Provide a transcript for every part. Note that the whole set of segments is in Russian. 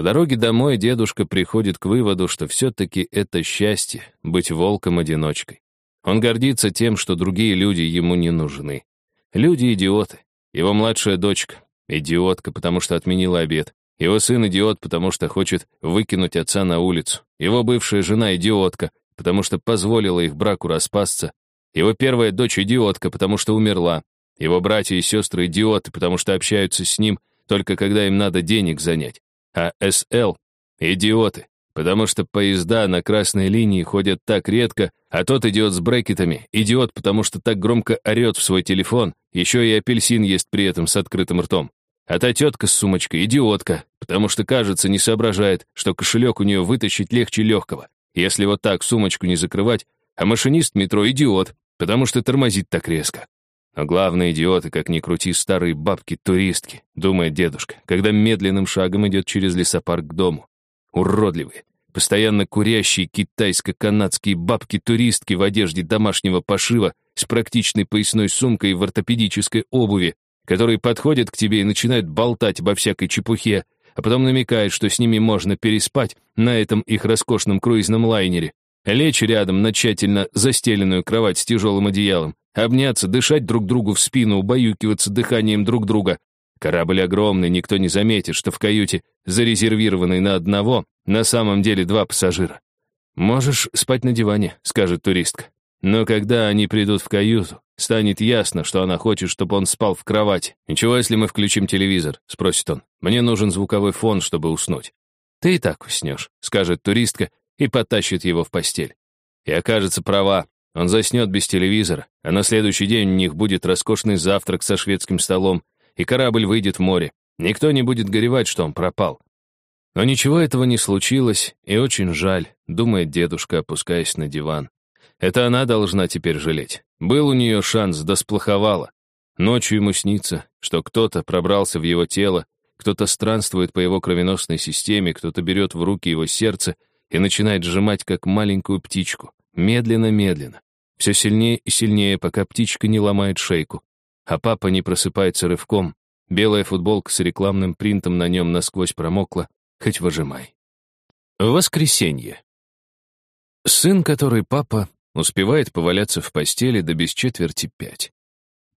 По дороге домой дедушка приходит к выводу, что все-таки это счастье — быть волком-одиночкой. Он гордится тем, что другие люди ему не нужны. Люди — идиоты. Его младшая дочка — идиотка, потому что отменила обед. Его сын — идиот, потому что хочет выкинуть отца на улицу. Его бывшая жена — идиотка, потому что позволила их браку распасться. Его первая дочь — идиотка, потому что умерла. Его братья и сестры — идиоты, потому что общаются с ним только когда им надо денег занять. А СЛ — идиоты, потому что поезда на красной линии ходят так редко, а тот идиот с брекетами — идиот, потому что так громко орет в свой телефон, еще и апельсин ест при этом с открытым ртом. А та тетка с сумочкой — идиотка, потому что, кажется, не соображает, что кошелек у нее вытащить легче легкого. Если вот так сумочку не закрывать, а машинист метро — идиот, потому что тормозит так резко. Но главные идиоты, как ни крути, старые бабки-туристки, думает дедушка, когда медленным шагом идет через лесопарк к дому. Уродливые, постоянно курящие китайско-канадские бабки-туристки в одежде домашнего пошива с практичной поясной сумкой в ортопедической обуви, которые подходят к тебе и начинают болтать обо всякой чепухе, а потом намекают, что с ними можно переспать на этом их роскошном круизном лайнере, лечь рядом на тщательно застеленную кровать с тяжелым одеялом, обняться, дышать друг другу в спину, убаюкиваться дыханием друг друга. Корабль огромный, никто не заметит, что в каюте, зарезервированной на одного, на самом деле два пассажира. «Можешь спать на диване», — скажет туристка. Но когда они придут в каюту, станет ясно, что она хочет, чтобы он спал в кровати. «Ничего, если мы включим телевизор?» — спросит он. «Мне нужен звуковой фон, чтобы уснуть». «Ты и так уснешь», — скажет туристка и потащит его в постель. И окажется права. Он заснет без телевизора, а на следующий день у них будет роскошный завтрак со шведским столом, и корабль выйдет в море. Никто не будет горевать, что он пропал. Но ничего этого не случилось, и очень жаль, думает дедушка, опускаясь на диван. Это она должна теперь жалеть. Был у нее шанс, да сплоховала. Ночью ему снится, что кто-то пробрался в его тело, кто-то странствует по его кровеносной системе, кто-то берет в руки его сердце и начинает сжимать, как маленькую птичку. Медленно-медленно. Все сильнее и сильнее, пока птичка не ломает шейку. А папа не просыпается рывком. Белая футболка с рекламным принтом на нем насквозь промокла. Хоть выжимай. Воскресенье. Сын, который папа, Успевает поваляться в постели до без четверти пять.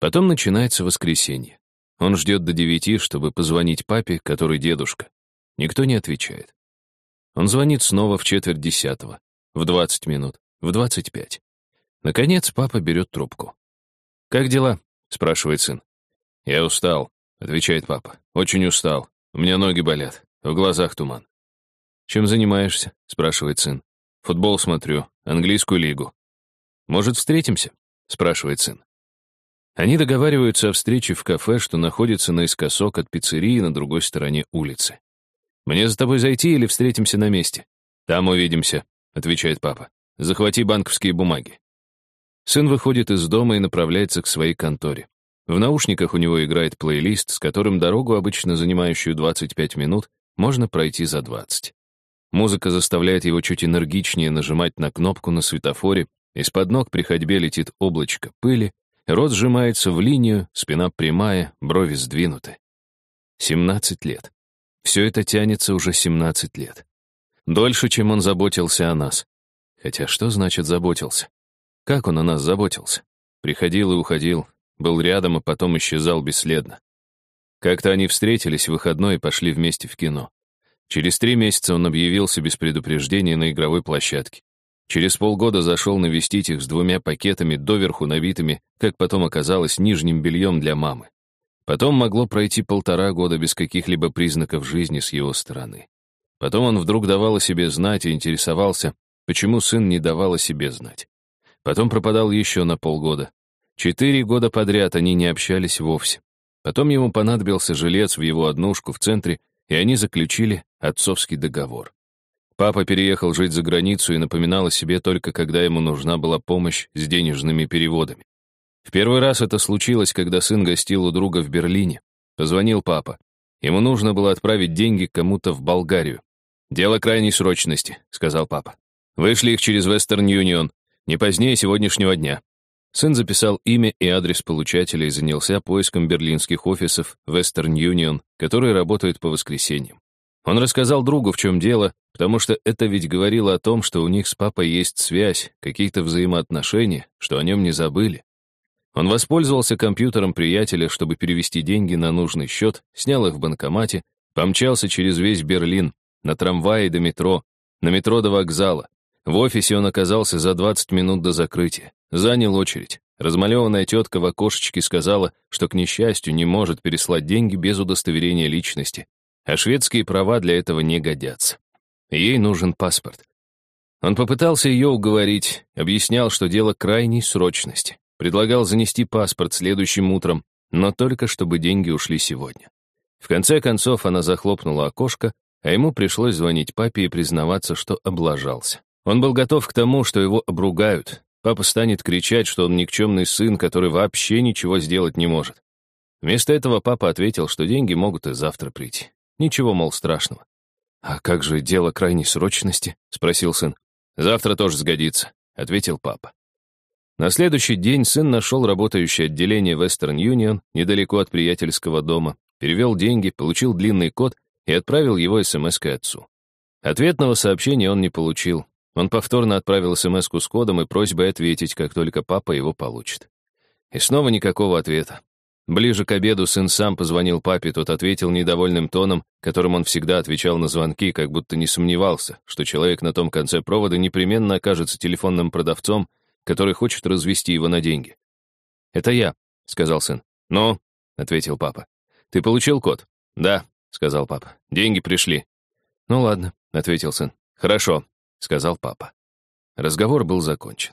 Потом начинается воскресенье. Он ждет до девяти, чтобы позвонить папе, который дедушка. Никто не отвечает. Он звонит снова в четверть десятого, в двадцать минут, в двадцать пять. Наконец папа берет трубку. «Как дела?» — спрашивает сын. «Я устал», — отвечает папа. «Очень устал. У меня ноги болят, в глазах туман». «Чем занимаешься?» — спрашивает сын. «Футбол смотрю, английскую лигу». «Может, встретимся?» — спрашивает сын. Они договариваются о встрече в кафе, что находится наискосок от пиццерии на другой стороне улицы. «Мне за тобой зайти или встретимся на месте?» «Там увидимся», — отвечает папа. «Захвати банковские бумаги». Сын выходит из дома и направляется к своей конторе. В наушниках у него играет плейлист, с которым дорогу, обычно занимающую 25 минут, можно пройти за 20. Музыка заставляет его чуть энергичнее нажимать на кнопку на светофоре, из-под ног при ходьбе летит облачко пыли, рот сжимается в линию, спина прямая, брови сдвинуты. 17 лет. Все это тянется уже 17 лет. Дольше, чем он заботился о нас. Хотя что значит заботился? Как он о нас заботился? Приходил и уходил, был рядом, а потом исчезал бесследно. Как-то они встретились в выходной и пошли вместе в кино. Через три месяца он объявился без предупреждения на игровой площадке. Через полгода зашел навестить их с двумя пакетами, доверху набитыми, как потом оказалось, нижним бельем для мамы. Потом могло пройти полтора года без каких-либо признаков жизни с его стороны. Потом он вдруг давал о себе знать и интересовался, почему сын не давал о себе знать. Потом пропадал еще на полгода. Четыре года подряд они не общались вовсе. Потом ему понадобился жилец в его однушку в центре, и они заключили отцовский договор. Папа переехал жить за границу и напоминал о себе только когда ему нужна была помощь с денежными переводами. В первый раз это случилось, когда сын гостил у друга в Берлине. Позвонил папа. Ему нужно было отправить деньги кому-то в Болгарию. «Дело крайней срочности», — сказал папа. «Вышли их через Western Union, не позднее сегодняшнего дня». Сын записал имя и адрес получателя и занялся поиском берлинских офисов Western Union, которые работают по воскресеньям. Он рассказал другу, в чем дело, потому что это ведь говорило о том, что у них с папой есть связь, какие-то взаимоотношения, что о нем не забыли. Он воспользовался компьютером приятеля, чтобы перевести деньги на нужный счет, снял их в банкомате, помчался через весь Берлин, на трамвае до метро, на метро до вокзала. В офисе он оказался за 20 минут до закрытия. Занял очередь. Размалеванная тетка в окошечке сказала, что, к несчастью, не может переслать деньги без удостоверения личности, а шведские права для этого не годятся. Ей нужен паспорт. Он попытался ее уговорить, объяснял, что дело крайней срочности. Предлагал занести паспорт следующим утром, но только чтобы деньги ушли сегодня. В конце концов она захлопнула окошко, а ему пришлось звонить папе и признаваться, что облажался. Он был готов к тому, что его обругают. Папа станет кричать, что он никчемный сын, который вообще ничего сделать не может. Вместо этого папа ответил, что деньги могут и завтра прийти. Ничего, мол, страшного. «А как же дело крайней срочности?» — спросил сын. «Завтра тоже сгодится», — ответил папа. На следующий день сын нашел работающее отделение Western Union недалеко от приятельского дома, перевел деньги, получил длинный код и отправил его смс-кой отцу. Ответного сообщения он не получил. Он повторно отправил смс с кодом и просьбой ответить, как только папа его получит. И снова никакого ответа. Ближе к обеду сын сам позвонил папе, тот ответил недовольным тоном, которым он всегда отвечал на звонки, как будто не сомневался, что человек на том конце провода непременно окажется телефонным продавцом, который хочет развести его на деньги. «Это я», — сказал сын. «Ну?» — ответил папа. «Ты получил код?» «Да», — сказал папа. «Деньги пришли». «Ну ладно», — ответил сын. «Хорошо», — сказал папа. Разговор был закончен.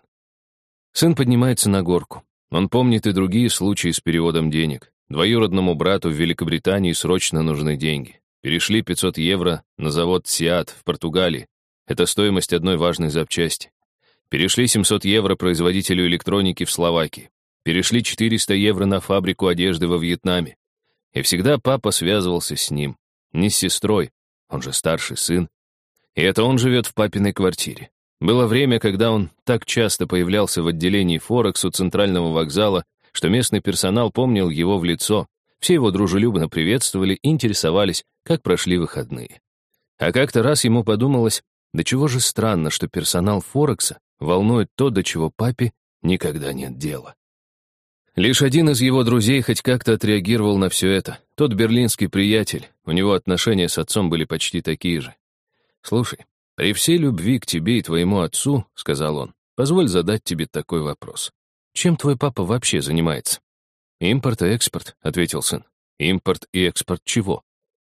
Сын поднимается на горку. Он помнит и другие случаи с переводом денег. Двоюродному брату в Великобритании срочно нужны деньги. Перешли 500 евро на завод «Сиат» в Португалии. Это стоимость одной важной запчасти. Перешли 700 евро производителю электроники в Словакии. Перешли 400 евро на фабрику одежды во Вьетнаме. И всегда папа связывался с ним. Не с сестрой, он же старший сын. И это он живет в папиной квартире. Было время, когда он так часто появлялся в отделении Форекс у центрального вокзала, что местный персонал помнил его в лицо. Все его дружелюбно приветствовали и интересовались, как прошли выходные. А как-то раз ему подумалось, да чего же странно, что персонал Форекса волнует то, до чего папе никогда нет дела. Лишь один из его друзей хоть как-то отреагировал на все это. Тот берлинский приятель, у него отношения с отцом были почти такие же. «Слушай, при всей любви к тебе и твоему отцу, — сказал он, — позволь задать тебе такой вопрос. Чем твой папа вообще занимается?» «Импорт и экспорт», — ответил сын. «Импорт и экспорт чего?»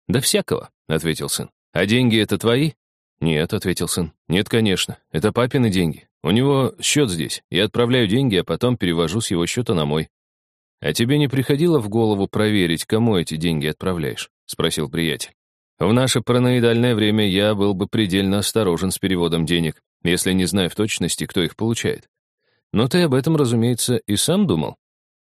«Да всякого», — ответил сын. «А деньги — это твои?» «Нет», — ответил сын. «Нет, конечно. Это папины деньги. У него счет здесь. Я отправляю деньги, а потом перевожу с его счета на мой. А тебе не приходило в голову проверить, кому эти деньги отправляешь? Спросил приятель. В наше параноидальное время я был бы предельно осторожен с переводом денег, если не знаю в точности, кто их получает. Но ты об этом, разумеется, и сам думал.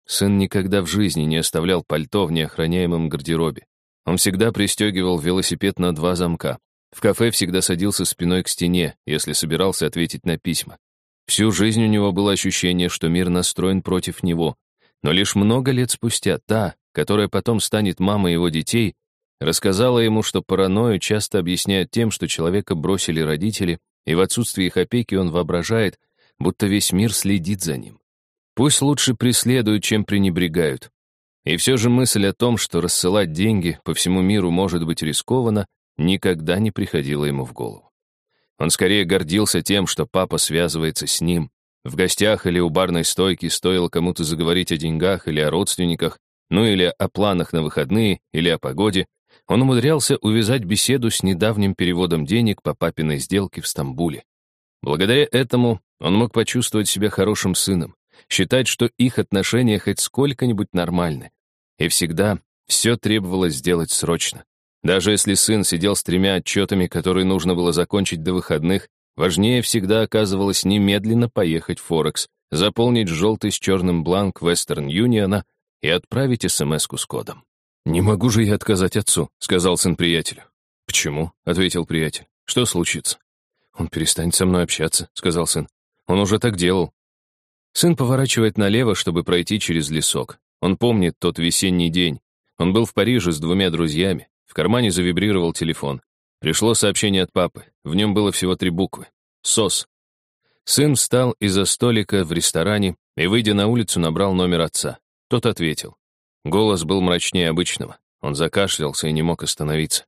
Сын никогда в жизни не оставлял пальто в неохраняемом гардеробе. Он всегда пристегивал велосипед на два замка. В кафе всегда садился спиной к стене, если собирался ответить на письма. Всю жизнь у него было ощущение, что мир настроен против него. Но лишь много лет спустя та, которая потом станет мамой его детей, рассказала ему, что паранойю часто объясняют тем, что человека бросили родители, и в отсутствии их опеки он воображает, будто весь мир следит за ним. Пусть лучше преследуют, чем пренебрегают. И все же мысль о том, что рассылать деньги по всему миру может быть рискованно, никогда не приходило ему в голову. Он скорее гордился тем, что папа связывается с ним. В гостях или у барной стойки стоило кому-то заговорить о деньгах или о родственниках, ну или о планах на выходные, или о погоде. Он умудрялся увязать беседу с недавним переводом денег по папиной сделке в Стамбуле. Благодаря этому он мог почувствовать себя хорошим сыном, считать, что их отношения хоть сколько-нибудь нормальны. И всегда все требовалось сделать срочно. Даже если сын сидел с тремя отчетами, которые нужно было закончить до выходных, важнее всегда оказывалось немедленно поехать в Форекс, заполнить желтый с черным бланк Western Юниона и отправить смс с кодом. «Не могу же я отказать отцу», — сказал сын приятелю. «Почему?» — ответил приятель. «Что случится?» «Он перестанет со мной общаться», — сказал сын. «Он уже так делал». Сын поворачивает налево, чтобы пройти через лесок. Он помнит тот весенний день. Он был в Париже с двумя друзьями. В кармане завибрировал телефон. Пришло сообщение от папы. В нем было всего три буквы. СОС. Сын встал из-за столика в ресторане и, выйдя на улицу, набрал номер отца. Тот ответил. Голос был мрачнее обычного. Он закашлялся и не мог остановиться.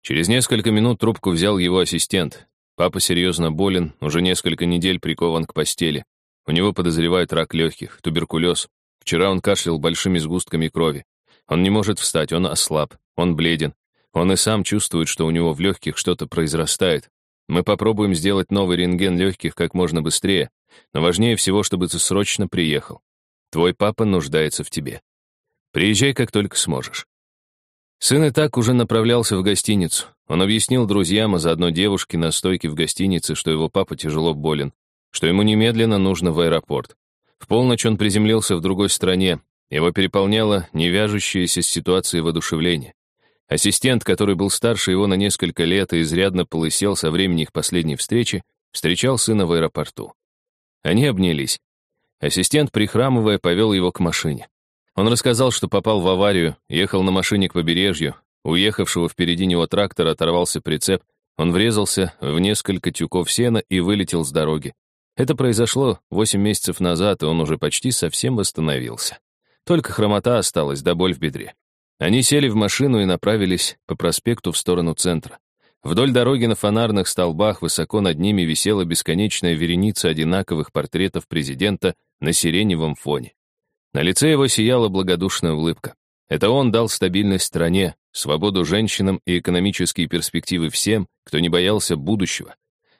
Через несколько минут трубку взял его ассистент. Папа серьезно болен, уже несколько недель прикован к постели. У него подозревают рак легких, туберкулез. Вчера он кашлял большими сгустками крови. Он не может встать, он ослаб, он бледен. Он и сам чувствует, что у него в легких что-то произрастает. Мы попробуем сделать новый рентген легких как можно быстрее, но важнее всего, чтобы ты срочно приехал. Твой папа нуждается в тебе. Приезжай, как только сможешь. Сын и так уже направлялся в гостиницу. Он объяснил друзьям, а заодно девушке на стойке в гостинице, что его папа тяжело болен, что ему немедленно нужно в аэропорт. В полночь он приземлился в другой стране. Его переполняло невяжущееся с ситуацией воодушевление. Ассистент, который был старше его на несколько лет и изрядно полысел со времени их последней встречи, встречал сына в аэропорту. Они обнялись. Ассистент, прихрамывая, повел его к машине. Он рассказал, что попал в аварию, ехал на машине к побережью, уехавшего впереди него трактора оторвался прицеп, он врезался в несколько тюков сена и вылетел с дороги. Это произошло восемь месяцев назад, и он уже почти совсем восстановился. Только хромота осталась, да боль в бедре. Они сели в машину и направились по проспекту в сторону центра. Вдоль дороги на фонарных столбах высоко над ними висела бесконечная вереница одинаковых портретов президента на сиреневом фоне. На лице его сияла благодушная улыбка. Это он дал стабильность стране, свободу женщинам и экономические перспективы всем, кто не боялся будущего.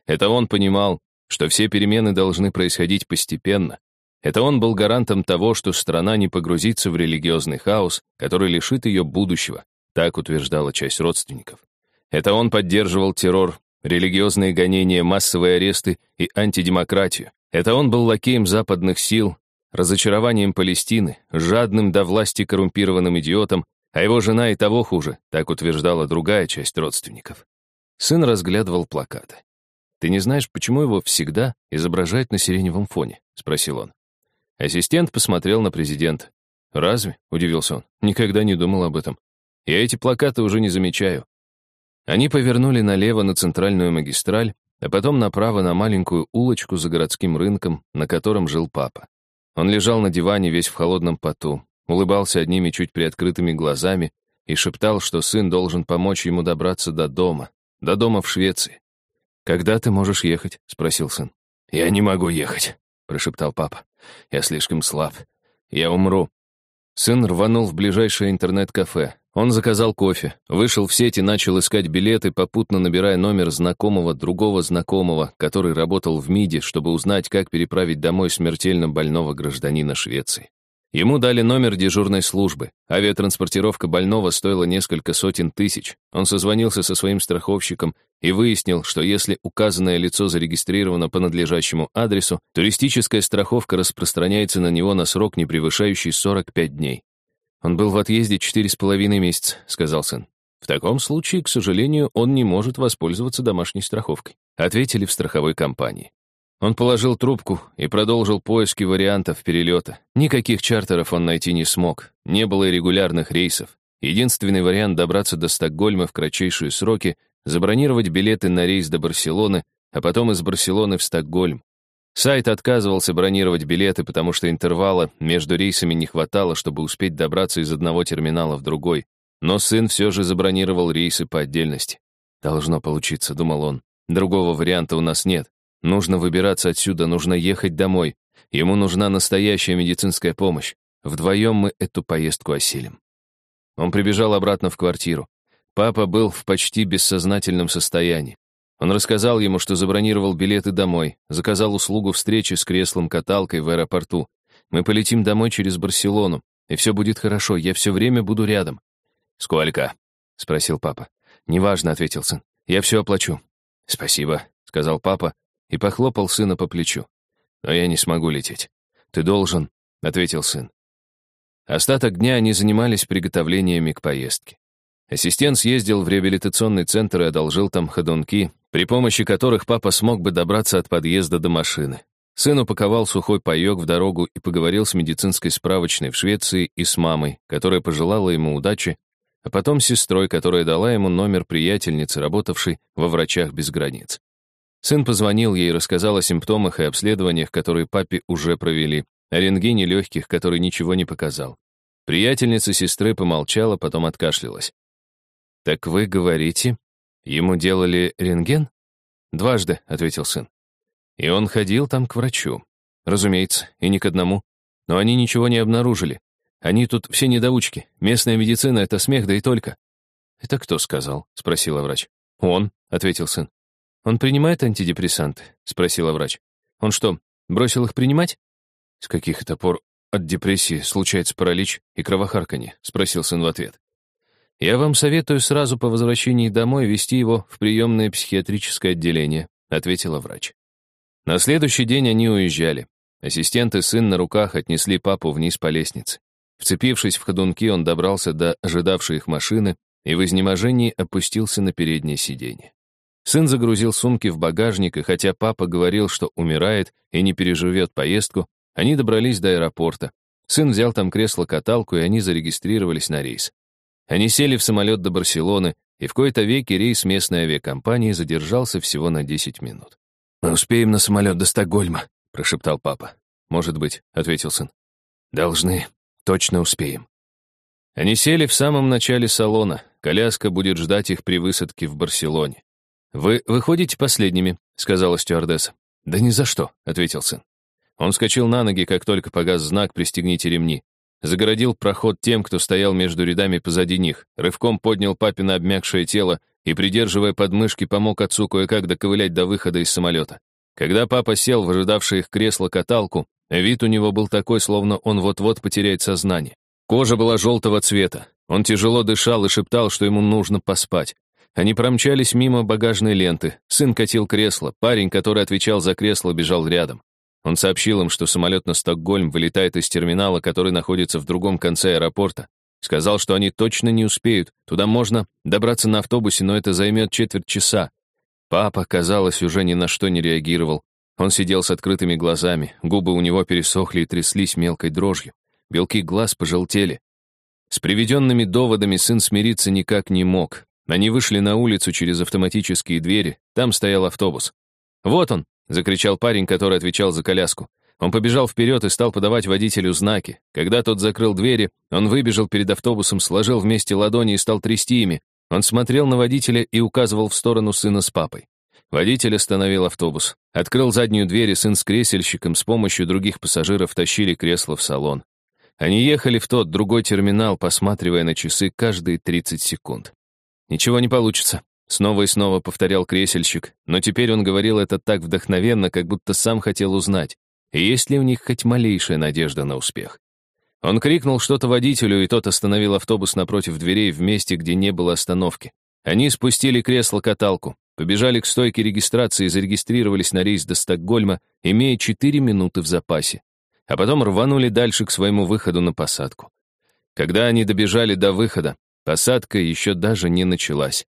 Это он понимал, что все перемены должны происходить постепенно. Это он был гарантом того, что страна не погрузится в религиозный хаос, который лишит ее будущего, так утверждала часть родственников. Это он поддерживал террор, религиозные гонения, массовые аресты и антидемократию. Это он был лакеем западных сил, разочарованием Палестины, жадным до власти коррумпированным идиотом, а его жена и того хуже, так утверждала другая часть родственников. Сын разглядывал плакаты. «Ты не знаешь, почему его всегда изображают на сиреневом фоне?» — спросил он. Ассистент посмотрел на президента. «Разве?» — удивился он. «Никогда не думал об этом. Я эти плакаты уже не замечаю». Они повернули налево на центральную магистраль, а потом направо на маленькую улочку за городским рынком, на котором жил папа. Он лежал на диване весь в холодном поту, улыбался одними чуть приоткрытыми глазами и шептал, что сын должен помочь ему добраться до дома, до дома в Швеции. «Когда ты можешь ехать?» — спросил сын. «Я не могу ехать», — прошептал папа. «Я слишком слаб. Я умру». Сын рванул в ближайшее интернет-кафе. Он заказал кофе, вышел в сеть и начал искать билеты, попутно набирая номер знакомого другого знакомого, который работал в МИДе, чтобы узнать, как переправить домой смертельно больного гражданина Швеции. Ему дали номер дежурной службы. Авиатранспортировка больного стоила несколько сотен тысяч. Он созвонился со своим страховщиком и выяснил, что если указанное лицо зарегистрировано по надлежащему адресу, туристическая страховка распространяется на него на срок, не превышающий 45 дней. «Он был в отъезде четыре с половиной месяца», — сказал сын. «В таком случае, к сожалению, он не может воспользоваться домашней страховкой», — ответили в страховой компании. Он положил трубку и продолжил поиски вариантов перелета. Никаких чартеров он найти не смог, не было регулярных рейсов. Единственный вариант добраться до Стокгольма в кратчайшие сроки — забронировать билеты на рейс до Барселоны, а потом из Барселоны в Стокгольм. Сайт отказывался бронировать билеты, потому что интервала между рейсами не хватало, чтобы успеть добраться из одного терминала в другой. Но сын все же забронировал рейсы по отдельности. «Должно получиться», — думал он. «Другого варианта у нас нет. Нужно выбираться отсюда, нужно ехать домой. Ему нужна настоящая медицинская помощь. Вдвоем мы эту поездку осилим». Он прибежал обратно в квартиру. Папа был в почти бессознательном состоянии. Он рассказал ему, что забронировал билеты домой, заказал услугу встречи с креслом-каталкой в аэропорту. Мы полетим домой через Барселону, и все будет хорошо, я все время буду рядом. «Сколько?» — спросил папа. «Неважно», — ответил сын. «Я все оплачу». «Спасибо», — сказал папа и похлопал сына по плечу. «Но я не смогу лететь». «Ты должен», — ответил сын. Остаток дня они занимались приготовлениями к поездке. Ассистент съездил в реабилитационный центр и одолжил там ходунки, при помощи которых папа смог бы добраться от подъезда до машины. Сын упаковал сухой паёк в дорогу и поговорил с медицинской справочной в Швеции и с мамой, которая пожелала ему удачи, а потом сестрой, которая дала ему номер приятельницы, работавшей во «Врачах без границ». Сын позвонил ей, рассказал о симптомах и обследованиях, которые папе уже провели, о рентгене легких, который ничего не показал. Приятельница сестры помолчала, потом откашлялась. «Так вы говорите, ему делали рентген?» «Дважды», — ответил сын. «И он ходил там к врачу. Разумеется, и не к одному. Но они ничего не обнаружили. Они тут все недоучки. Местная медицина — это смех, да и только». «Это кто сказал?» — спросила врач. «Он», — ответил сын. «Он принимает антидепрессанты?» — спросила врач. «Он что, бросил их принимать?» «С каких это пор от депрессии случается паралич и кровохарканье?» — спросил сын в ответ. «Я вам советую сразу по возвращении домой вести его в приемное психиатрическое отделение», — ответила врач. На следующий день они уезжали. Ассистент и сын на руках отнесли папу вниз по лестнице. Вцепившись в ходунки, он добрался до ожидавшей их машины и в изнеможении опустился на переднее сиденье. Сын загрузил сумки в багажник, и хотя папа говорил, что умирает и не переживет поездку, они добрались до аэропорта. Сын взял там кресло-каталку, и они зарегистрировались на рейс. Они сели в самолет до Барселоны, и в кои-то веки рейс местной авиакомпании задержался всего на 10 минут. «Мы успеем на самолет до Стокгольма», — прошептал папа. «Может быть», — ответил сын. «Должны. Точно успеем». Они сели в самом начале салона. Коляска будет ждать их при высадке в Барселоне. «Вы выходите последними», — сказала стюардесса. «Да ни за что», — ответил сын. Он вскочил на ноги, как только погас знак «Пристегните ремни». Загородил проход тем, кто стоял между рядами позади них, рывком поднял папина обмякшее тело и, придерживая подмышки, помог отцу кое-как доковылять до выхода из самолета. Когда папа сел в ожидавшее их кресло-каталку, вид у него был такой, словно он вот-вот потеряет сознание. Кожа была желтого цвета. Он тяжело дышал и шептал, что ему нужно поспать. Они промчались мимо багажной ленты. Сын катил кресло. Парень, который отвечал за кресло, бежал рядом. Он сообщил им, что самолет на Стокгольм вылетает из терминала, который находится в другом конце аэропорта. Сказал, что они точно не успеют. Туда можно добраться на автобусе, но это займет четверть часа. Папа, казалось, уже ни на что не реагировал. Он сидел с открытыми глазами, губы у него пересохли и тряслись мелкой дрожью. Белки глаз пожелтели. С приведенными доводами сын смириться никак не мог. Они вышли на улицу через автоматические двери, там стоял автобус. «Вот он!» — закричал парень, который отвечал за коляску. Он побежал вперед и стал подавать водителю знаки. Когда тот закрыл двери, он выбежал перед автобусом, сложил вместе ладони и стал трясти ими. Он смотрел на водителя и указывал в сторону сына с папой. Водитель остановил автобус. Открыл заднюю дверь, и сын с кресельщиком с помощью других пассажиров тащили кресло в салон. Они ехали в тот другой терминал, посматривая на часы каждые 30 секунд. «Ничего не получится», — снова и снова повторял кресельщик, но теперь он говорил это так вдохновенно, как будто сам хотел узнать, есть ли у них хоть малейшая надежда на успех. Он крикнул что-то водителю, и тот остановил автобус напротив дверей в месте, где не было остановки. Они спустили кресло-каталку, побежали к стойке регистрации и зарегистрировались на рейс до Стокгольма, имея 4 минуты в запасе. А потом рванули дальше к своему выходу на посадку. Когда они добежали до выхода, Посадка еще даже не началась.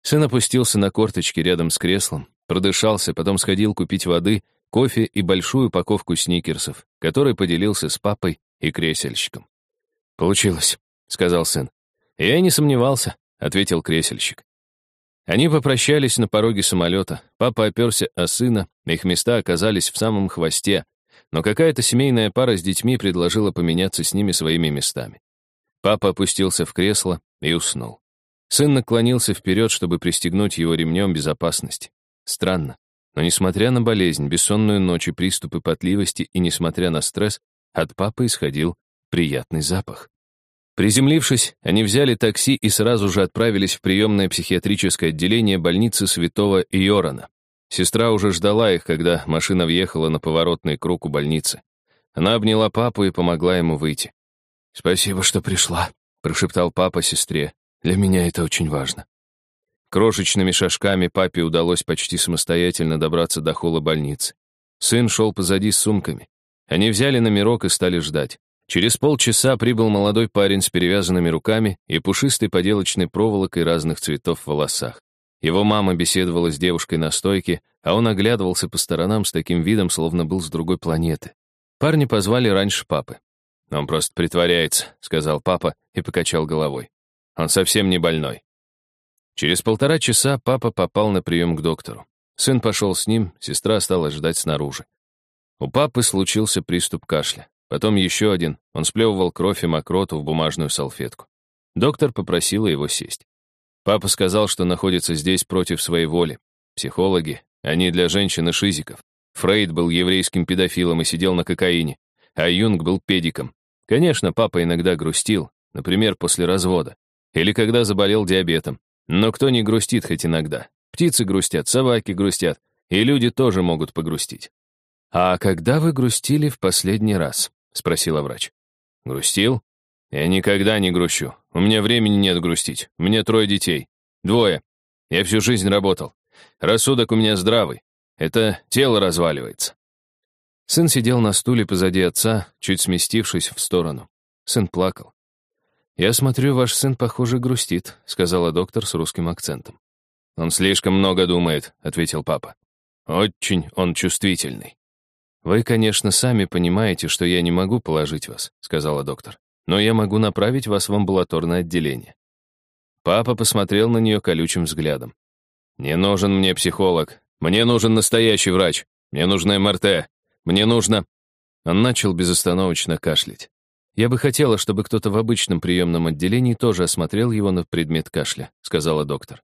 Сын опустился на корточки рядом с креслом, продышался, потом сходил купить воды, кофе и большую упаковку сникерсов, который поделился с папой и кресельщиком. «Получилось», — сказал сын. «Я не сомневался», — ответил кресельщик. Они попрощались на пороге самолета. Папа оперся о сына, их места оказались в самом хвосте, но какая-то семейная пара с детьми предложила поменяться с ними своими местами. Папа опустился в кресло и уснул. Сын наклонился вперед, чтобы пристегнуть его ремнем безопасности. Странно, но несмотря на болезнь, бессонную ночь и приступы потливости и несмотря на стресс, от папы исходил приятный запах. Приземлившись, они взяли такси и сразу же отправились в приемное психиатрическое отделение больницы святого Иорана. Сестра уже ждала их, когда машина въехала на поворотный круг у больницы. Она обняла папу и помогла ему выйти. «Спасибо, что пришла», — прошептал папа сестре. «Для меня это очень важно». Крошечными шажками папе удалось почти самостоятельно добраться до холла больницы. Сын шел позади с сумками. Они взяли номерок и стали ждать. Через полчаса прибыл молодой парень с перевязанными руками и пушистой поделочной проволокой разных цветов в волосах. Его мама беседовала с девушкой на стойке, а он оглядывался по сторонам с таким видом, словно был с другой планеты. Парня позвали раньше папы. «Он просто притворяется», — сказал папа и покачал головой. Он совсем не больной. Через полтора часа папа попал на прием к доктору. Сын пошел с ним, сестра стала ждать снаружи. У папы случился приступ кашля. Потом еще один. Он сплевывал кровь и мокроту в бумажную салфетку. Доктор попросила его сесть. Папа сказал, что находится здесь против своей воли. Психологи, они для женщин и шизиков. Фрейд был еврейским педофилом и сидел на кокаине, а Юнг был педиком. Конечно, папа иногда грустил, например, после развода, или когда заболел диабетом. Но кто не грустит хоть иногда? Птицы грустят, собаки грустят, и люди тоже могут погрустить. «А когда вы грустили в последний раз?» — спросила врач. «Грустил? Я никогда не грущу. У меня времени нет грустить. У меня трое детей. Двое. Я всю жизнь работал. Рассудок у меня здравый. Это тело разваливается». Сын сидел на стуле позади отца, чуть сместившись в сторону. Сын плакал. «Я смотрю, ваш сын, похоже, грустит», — сказала доктор с русским акцентом. «Он слишком много думает», — ответил папа. «Очень он чувствительный». «Вы, конечно, сами понимаете, что я не могу положить вас», — сказала доктор. «Но я могу направить вас в амбулаторное отделение». Папа посмотрел на нее колючим взглядом. «Не нужен мне психолог. Мне нужен настоящий врач. Мне нужно МРТ. Мне нужно...» Он начал безостановочно кашлять. «Я бы хотела, чтобы кто-то в обычном приемном отделении тоже осмотрел его на предмет кашля», — сказала доктор.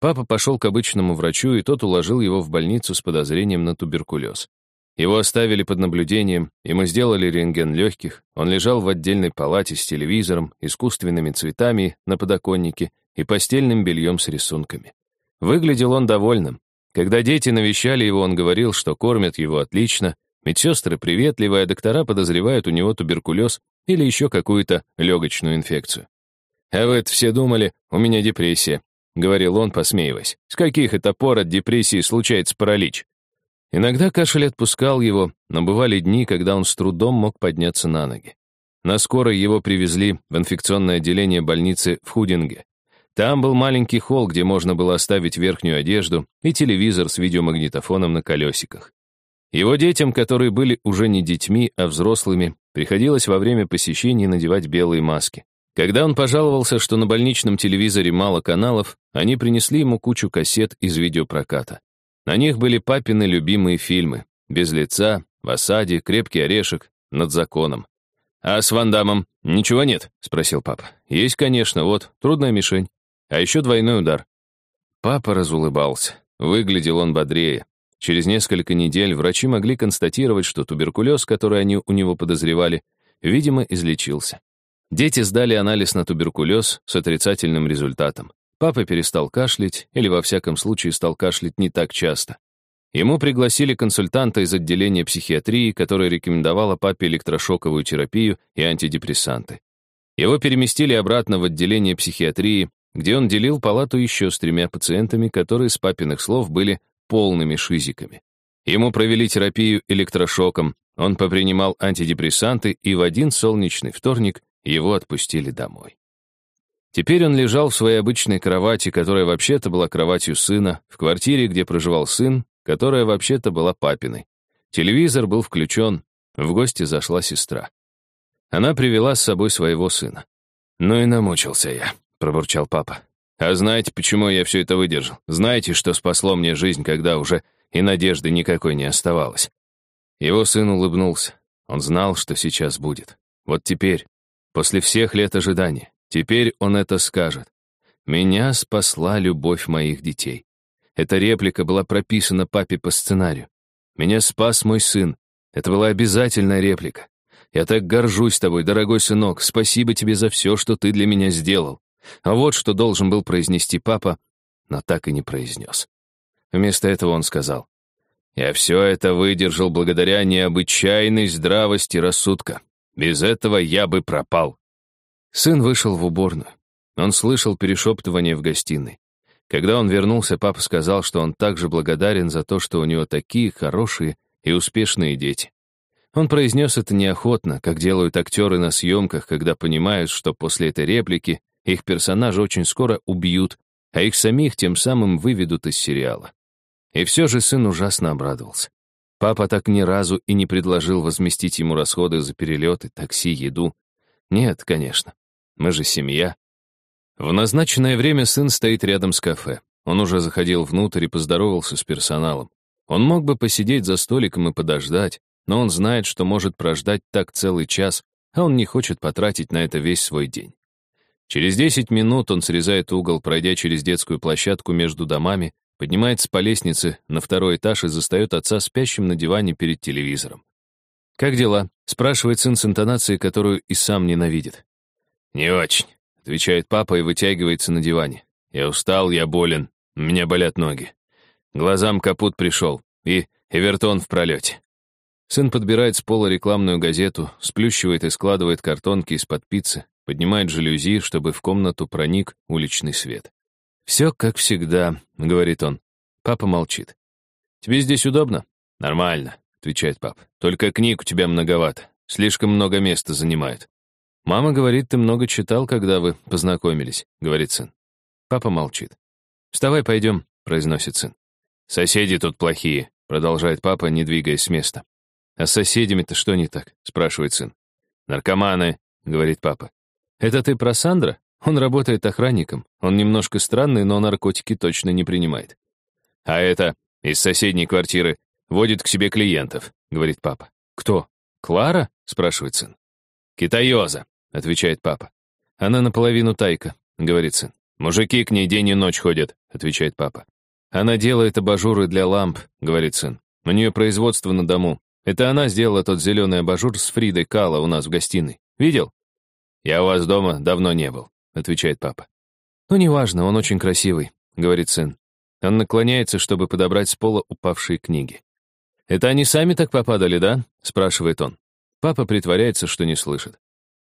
Папа пошел к обычному врачу, и тот уложил его в больницу с подозрением на туберкулез. Его оставили под наблюдением, и мы сделали рентген легких. Он лежал в отдельной палате с телевизором, искусственными цветами на подоконнике и постельным бельем с рисунками. Выглядел он довольным. Когда дети навещали его, он говорил, что кормят его отлично, медсестры приветливые, а доктора подозревают у него туберкулез или еще какую-то легочную инфекцию. «А вы все думали, у меня депрессия», — говорил он, посмеиваясь. «С каких это пор от депрессии случается паралич?» Иногда кашель отпускал его, но бывали дни, когда он с трудом мог подняться на ноги. На скорой его привезли в инфекционное отделение больницы в Худинге. Там был маленький холл, где можно было оставить верхнюю одежду и телевизор с видеомагнитофоном на колесиках. Его детям, которые были уже не детьми, а взрослыми, приходилось во время посещений надевать белые маски. Когда он пожаловался, что на больничном телевизоре мало каналов, они принесли ему кучу кассет из видеопроката. На них были папины любимые фильмы «Без лица», «В осаде», «Крепкий орешек», «Над законом». «А с Ван Дамом ничего нет?» — спросил папа. «Есть, конечно, вот, трудная мишень. А еще двойной удар». Папа разулыбался. Выглядел он бодрее. Через несколько недель врачи могли констатировать, что туберкулез, который они у него подозревали, видимо, излечился. Дети сдали анализ на туберкулез с отрицательным результатом. Папа перестал кашлять, или во всяком случае стал кашлять не так часто. Ему пригласили консультанта из отделения психиатрии, который рекомендовала папе электрошоковую терапию и антидепрессанты. Его переместили обратно в отделение психиатрии, где он делил палату еще с тремя пациентами, которые с папиных слов были полными шизиками. Ему провели терапию электрошоком, он попринимал антидепрессанты, и в один солнечный вторник его отпустили домой. Теперь он лежал в своей обычной кровати, которая вообще-то была кроватью сына, в квартире, где проживал сын, которая вообще-то была папиной. Телевизор был включен, в гости зашла сестра. Она привела с собой своего сына. «Ну и намучился я», — пробурчал папа. «А знаете, почему я все это выдержал? Знаете, что спасло мне жизнь, когда уже и надежды никакой не оставалось?» Его сын улыбнулся. Он знал, что сейчас будет. Вот теперь, после всех лет ожидания, Теперь он это скажет. «Меня спасла любовь моих детей». Эта реплика была прописана папе по сценарию. «Меня спас мой сын». Это была обязательная реплика. «Я так горжусь тобой, дорогой сынок. Спасибо тебе за все, что ты для меня сделал». А вот что должен был произнести папа, но так и не произнес. Вместо этого он сказал, «Я все это выдержал благодаря необычайной здравости рассудка. Без этого я бы пропал». Сын вышел в уборную. Он слышал перешептывание в гостиной. Когда он вернулся, папа сказал, что он также благодарен за то, что у него такие хорошие и успешные дети. Он произнес это неохотно, как делают актеры на съемках, когда понимают, что после этой реплики их персонажа очень скоро убьют, а их самих тем самым выведут из сериала. И все же сын ужасно обрадовался. Папа так ни разу и не предложил возместить ему расходы за перелеты, такси, еду. Нет, конечно. Мы же семья. В назначенное время сын стоит рядом с кафе. Он уже заходил внутрь и поздоровался с персоналом. Он мог бы посидеть за столиком и подождать, но он знает, что может прождать так целый час, а он не хочет потратить на это весь свой день. Через 10 минут он срезает угол, пройдя через детскую площадку между домами, поднимается по лестнице на второй этаж и застает отца спящим на диване перед телевизором. «Как дела?» — спрашивает сын с интонацией, которую и сам ненавидит. «Не очень», — отвечает папа и вытягивается на диване. «Я устал, я болен, у меня болят ноги. Глазам капут пришел, и Эвертон в пролете». Сын подбирает с пола рекламную газету, сплющивает и складывает картонки из-под пиццы, поднимает жалюзи, чтобы в комнату проник уличный свет. «Все как всегда», — говорит он. Папа молчит. «Тебе здесь удобно?» «Нормально отвечает пап. «Только книг у тебя многовато. Слишком много места занимают». «Мама говорит, ты много читал, когда вы познакомились», — говорит сын. Папа молчит. «Вставай, пойдем», — произносит сын. «Соседи тут плохие», — продолжает папа, не двигаясь с места. «А с соседями-то что не так?» — спрашивает сын. «Наркоманы», — говорит папа. «Это ты про Сандра? Он работает охранником. Он немножко странный, но наркотики точно не принимает». «А это из соседней квартиры водит к себе клиентов», — говорит папа. «Кто? Клара?» — спрашивает сын. «Китаёза», — отвечает папа. «Она наполовину тайка», — говорит сын. «Мужики к ней день и ночь ходят», — отвечает папа. «Она делает абажуры для ламп», — говорит сын. «У нее производство на дому. Это она сделала тот зеленый абажур с Фридой Кала у нас в гостиной. Видел?» «Я у вас дома давно не был», — отвечает папа. «Ну, неважно, он очень красивый», — говорит сын. Он наклоняется, чтобы подобрать с пола упавшие книги. «Это они сами так попадали, да?» — спрашивает он. Папа притворяется, что не слышит.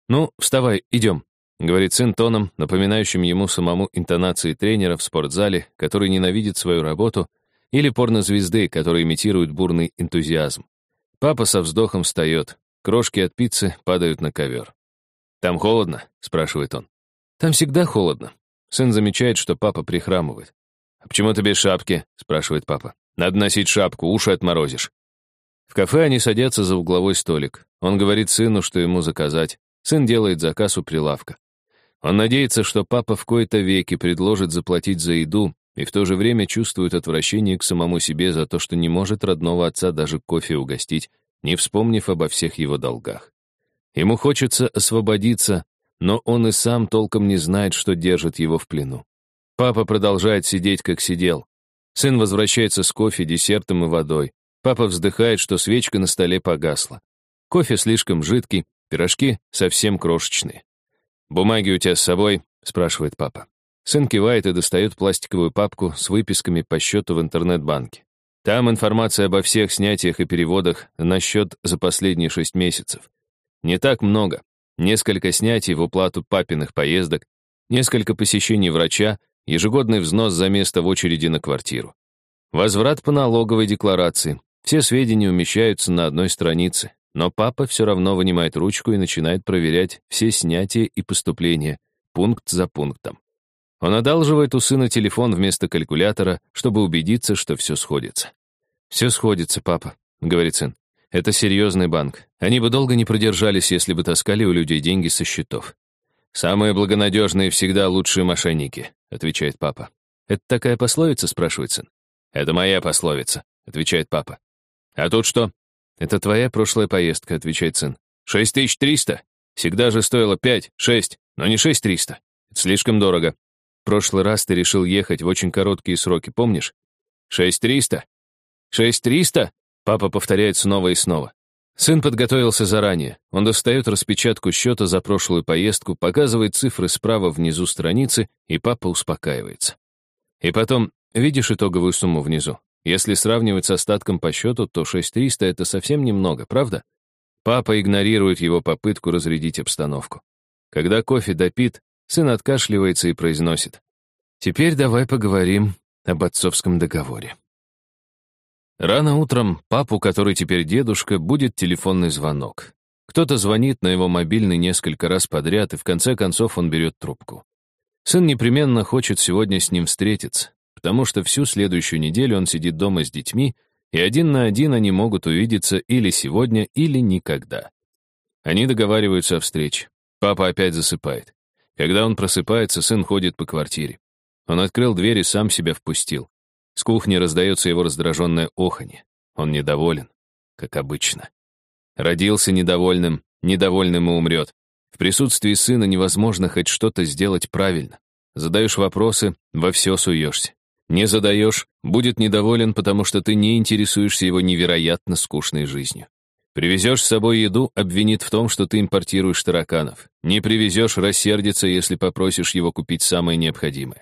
«Ну, вставай, идем», — говорит сын тоном, напоминающим ему самому интонации тренера в спортзале, который ненавидит свою работу, или порнозвезды, которые имитируют бурный энтузиазм. Папа со вздохом встает. Крошки от пиццы падают на ковер. «Там холодно?» — спрашивает он. «Там всегда холодно». Сын замечает, что папа прихрамывает. «А почему ты без шапки?» — спрашивает папа. Надо носить шапку, уши отморозишь. В кафе они садятся за угловой столик. Он говорит сыну, что ему заказать. Сын делает заказ у прилавка. Он надеется, что папа в кои-то веки предложит заплатить за еду, и в то же время чувствует отвращение к самому себе за то, что не может родного отца даже кофе угостить, не вспомнив обо всех его долгах. Ему хочется освободиться, но он и сам толком не знает, что держит его в плену. Папа продолжает сидеть, как сидел. Сын возвращается с кофе, десертом и водой. Папа вздыхает, что свечка на столе погасла. Кофе слишком жидкий, пирожки совсем крошечные. «Бумаги у тебя с собой?» — спрашивает папа. Сын кивает и достает пластиковую папку с выписками по счету в интернет-банке. Там информация обо всех снятиях и переводах на счет за последние шесть месяцев. Не так много. Несколько снятий в уплату папиных поездок, несколько посещений врача ежегодный взнос за место в очереди на квартиру. Возврат по налоговой декларации. Все сведения умещаются на одной странице, но папа все равно вынимает ручку и начинает проверять все снятия и поступления, пункт за пунктом. Он одалживает у сына телефон вместо калькулятора, чтобы убедиться, что все сходится. «Все сходится, папа», — говорит сын. «Это серьезный банк. Они бы долго не продержались, если бы таскали у людей деньги со счетов. Самые благонадежные всегда лучшие мошенники отвечает папа. «Это такая пословица?» — спрашивает сын. «Это моя пословица», — отвечает папа. «А тут что?» «Это твоя прошлая поездка», — отвечает сын. «Шесть тысяч триста? Всегда же стоило пять, шесть, но не шесть триста. Это слишком дорого. В прошлый раз ты решил ехать в очень короткие сроки, помнишь? Шесть триста? Шесть триста?» Папа повторяет снова и снова. Сын подготовился заранее. Он достает распечатку счета за прошлую поездку, показывает цифры справа внизу страницы, и папа успокаивается. И потом, видишь итоговую сумму внизу? Если сравнивать с остатком по счету, то 6300 — это совсем немного, правда? Папа игнорирует его попытку разрядить обстановку. Когда кофе допит, сын откашливается и произносит. «Теперь давай поговорим об отцовском договоре». Рано утром папу, который теперь дедушка, будет телефонный звонок. Кто-то звонит на его мобильный несколько раз подряд, и в конце концов он берет трубку. Сын непременно хочет сегодня с ним встретиться, потому что всю следующую неделю он сидит дома с детьми, и один на один они могут увидеться или сегодня, или никогда. Они договариваются о встрече. Папа опять засыпает. Когда он просыпается, сын ходит по квартире. Он открыл дверь и сам себя впустил. С кухни раздается его раздраженное оханье. Он недоволен, как обычно. Родился недовольным, недовольным и умрет. В присутствии сына невозможно хоть что-то сделать правильно. Задаешь вопросы, во все суешься. Не задаешь, будет недоволен, потому что ты не интересуешься его невероятно скучной жизнью. Привезешь с собой еду, обвинит в том, что ты импортируешь тараканов. Не привезешь, рассердится, если попросишь его купить самое необходимое.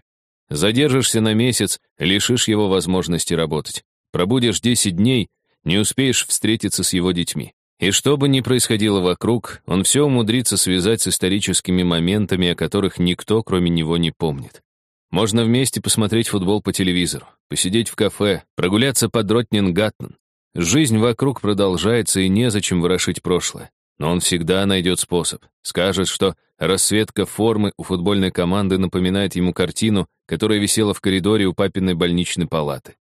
Задержишься на месяц, лишишь его возможности работать. Пробудешь 10 дней, не успеешь встретиться с его детьми. И что бы ни происходило вокруг, он все умудрится связать с историческими моментами, о которых никто, кроме него, не помнит. Можно вместе посмотреть футбол по телевизору, посидеть в кафе, прогуляться по Дротнингаттен. Жизнь вокруг продолжается, и незачем ворошить прошлое. Но он всегда найдет способ. Скажет, что расцветка формы у футбольной команды напоминает ему картину, которая висела в коридоре у папиной больничной палаты.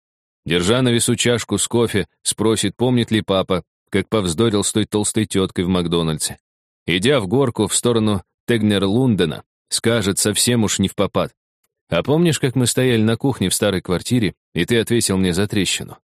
Держа на весу чашку с кофе, спросит, помнит ли папа, как повздорил с той толстой теткой в Макдональдсе. Идя в горку в сторону Тегнер-Лундена, скажет совсем уж не в попад. А помнишь, как мы стояли на кухне в старой квартире, и ты ответил мне за трещину?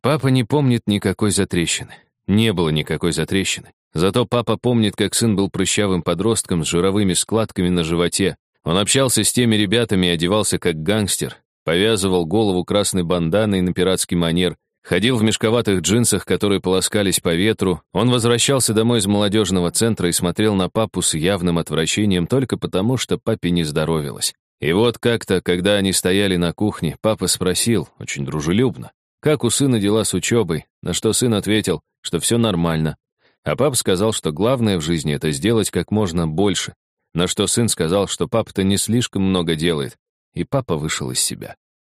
Папа не помнит никакой затрещины. Не было никакой затрещины. Зато папа помнит, как сын был прыщавым подростком с жировыми складками на животе. Он общался с теми ребятами и одевался как гангстер, повязывал голову красной банданой на пиратский манер, Ходил в мешковатых джинсах, которые полоскались по ветру. Он возвращался домой из молодежного центра и смотрел на папу с явным отвращением только потому, что папе не здоровилось. И вот как-то, когда они стояли на кухне, папа спросил, очень дружелюбно, как у сына дела с учебой, на что сын ответил, что все нормально. А папа сказал, что главное в жизни — это сделать как можно больше, на что сын сказал, что папа-то не слишком много делает, и папа вышел из себя.